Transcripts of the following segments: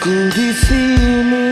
Aku di sini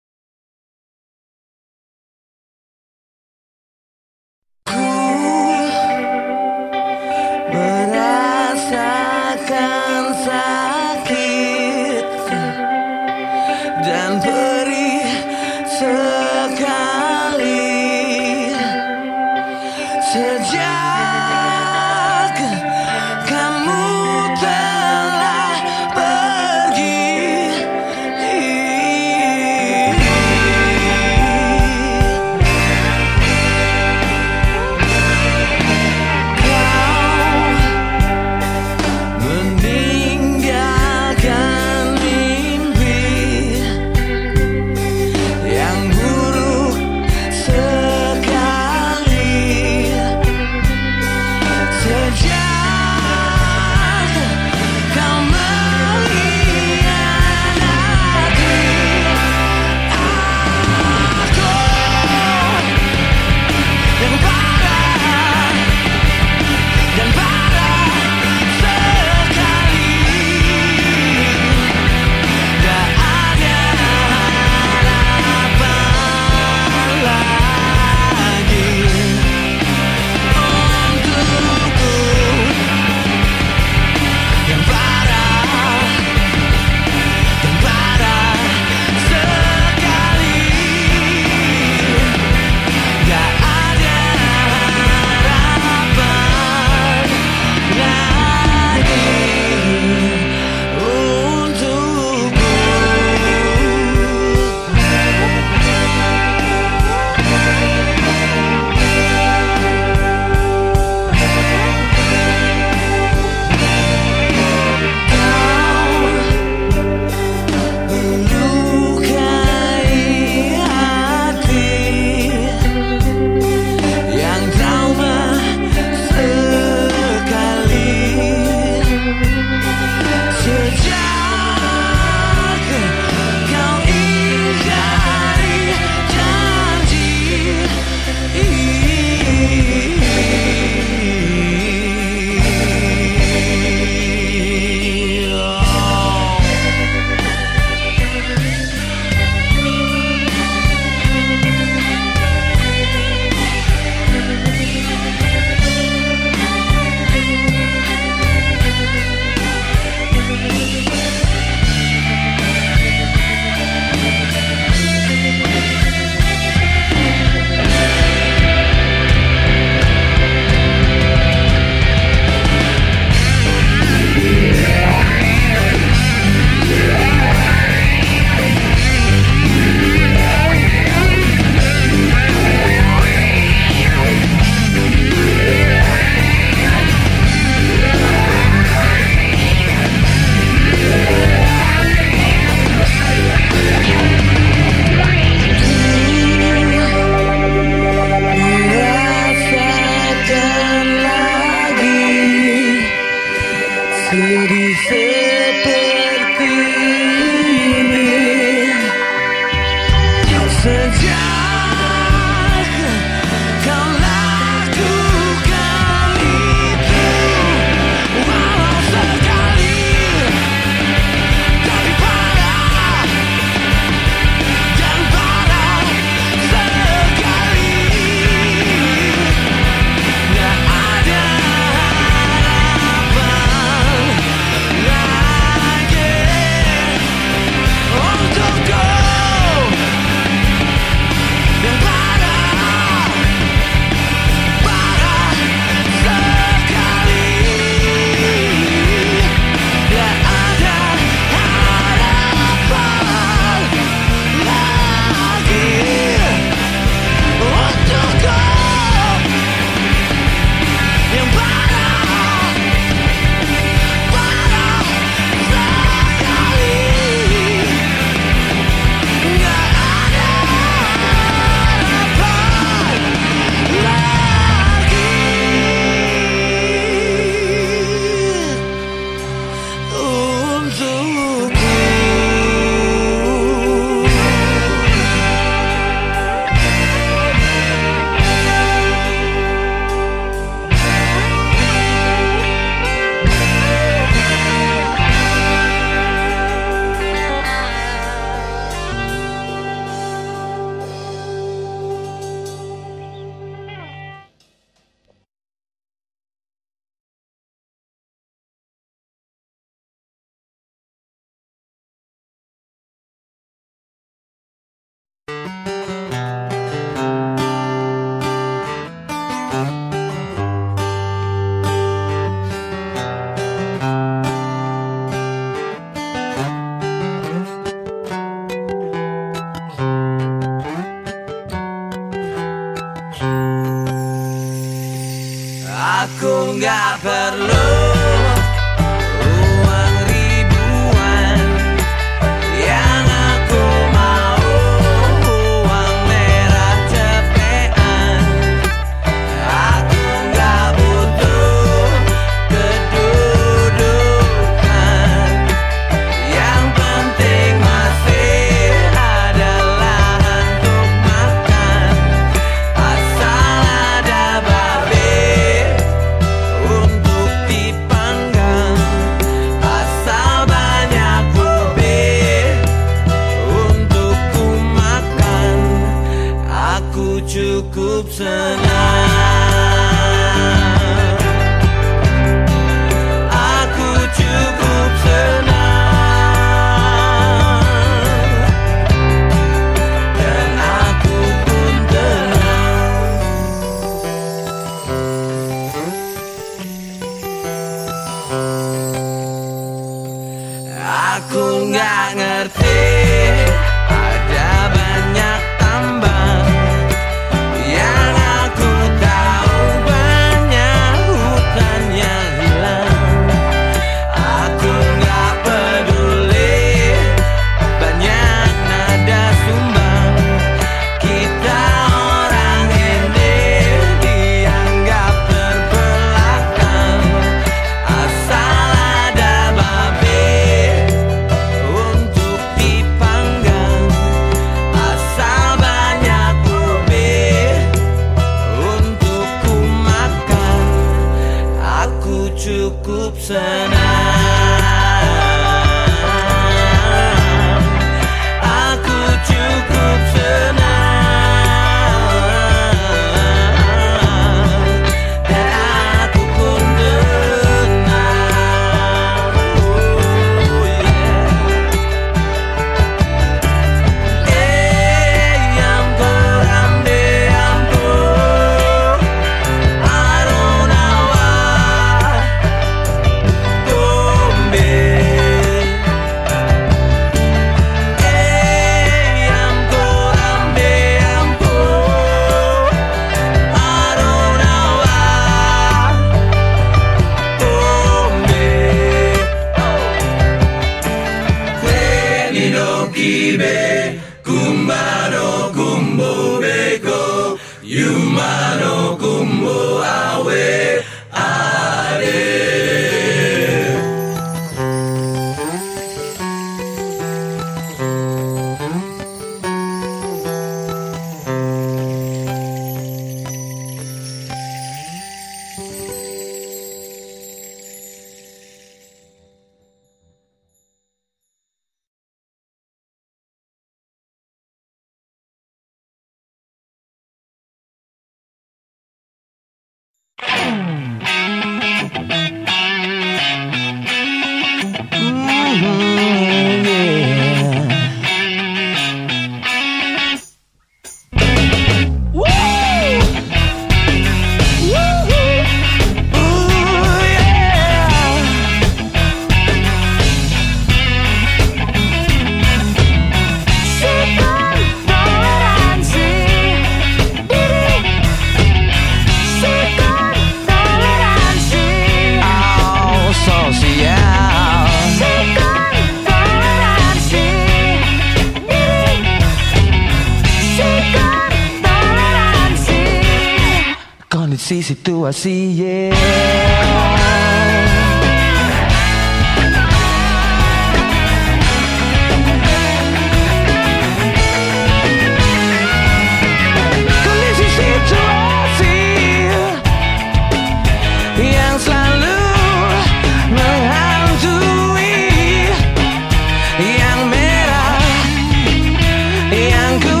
yang ku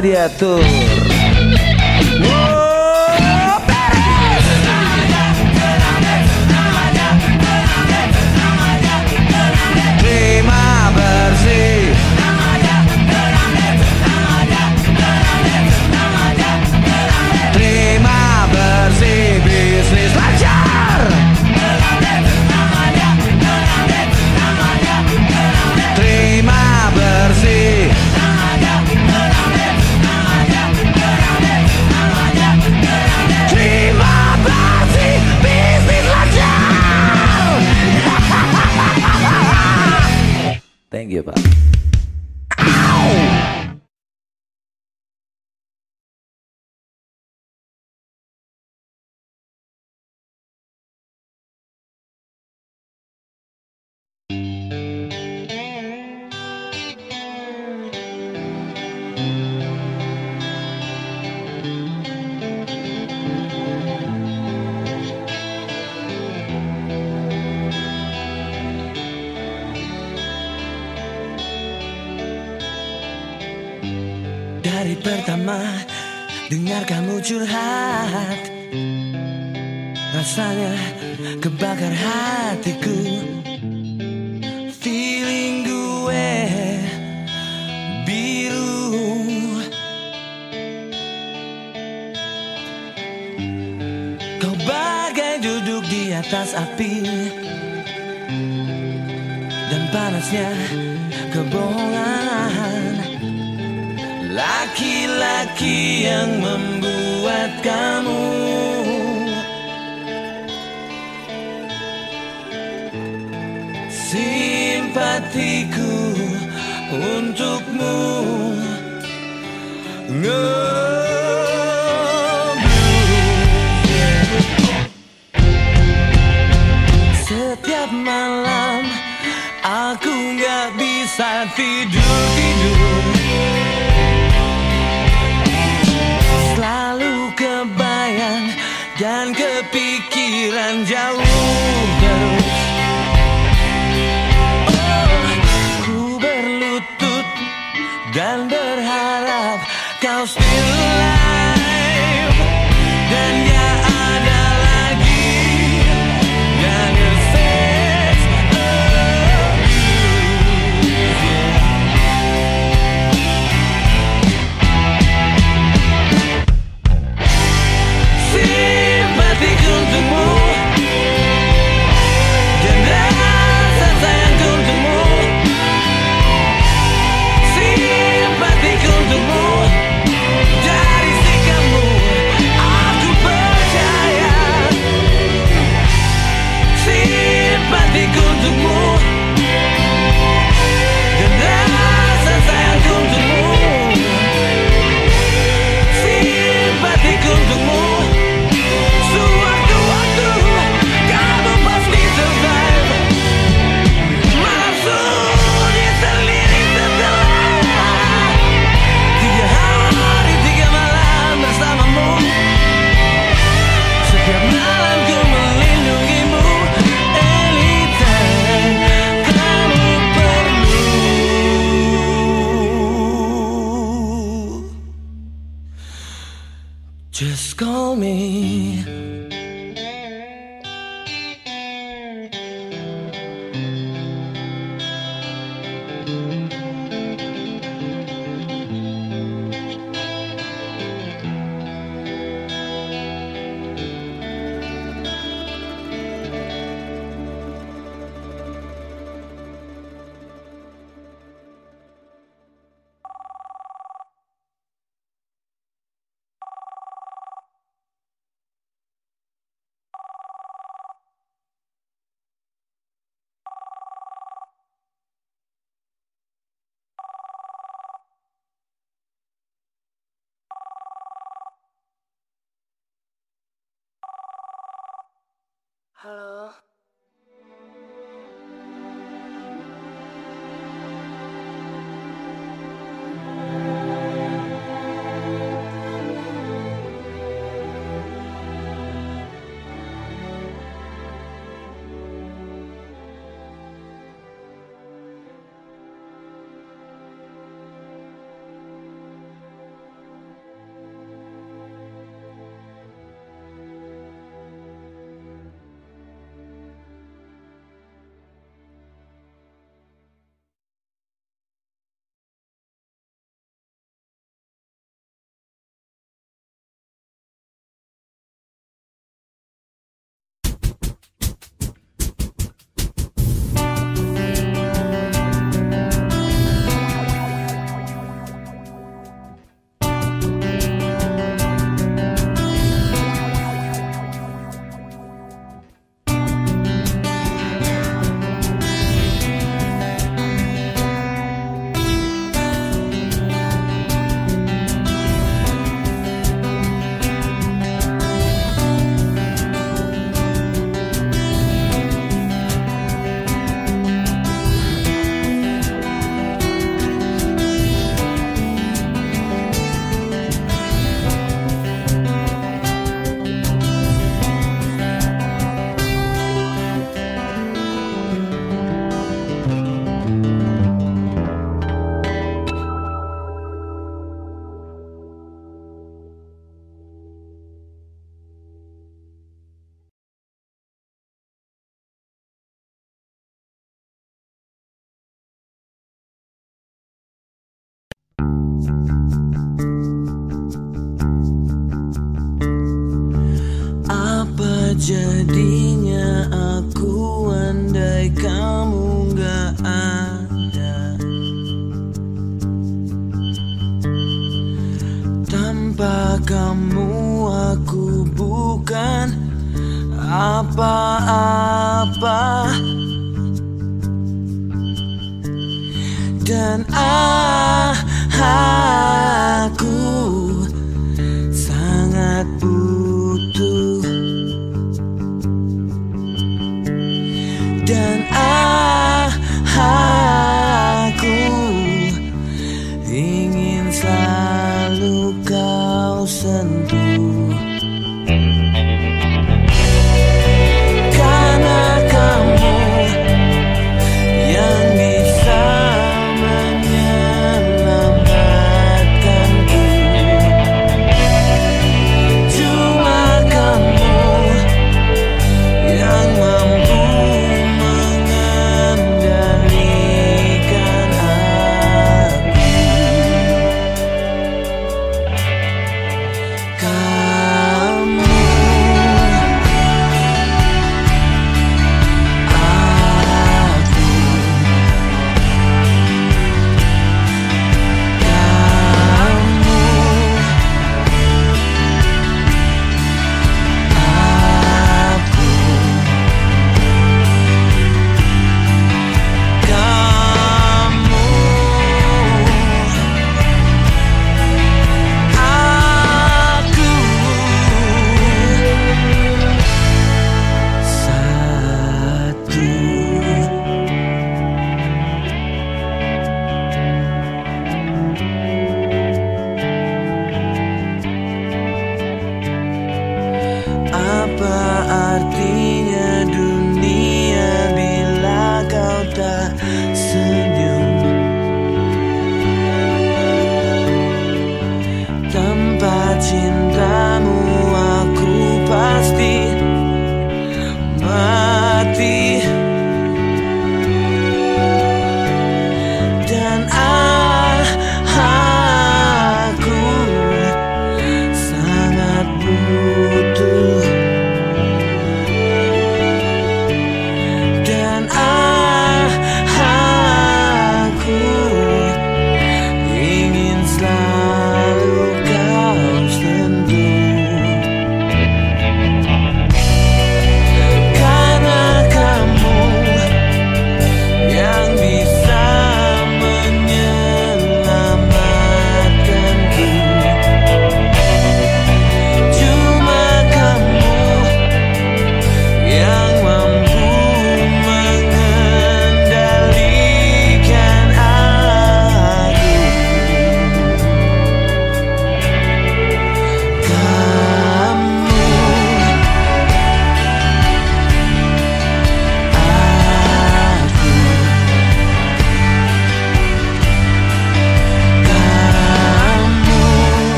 área todo. simpatiku untukmu. Setiap malam aku gak bisa tidur-tidur Selalu kebayang dan kepikiran jauh. jadinya aku andai kamu gak ada. Tanpa kamu aku bukan apa-apa. Dan aku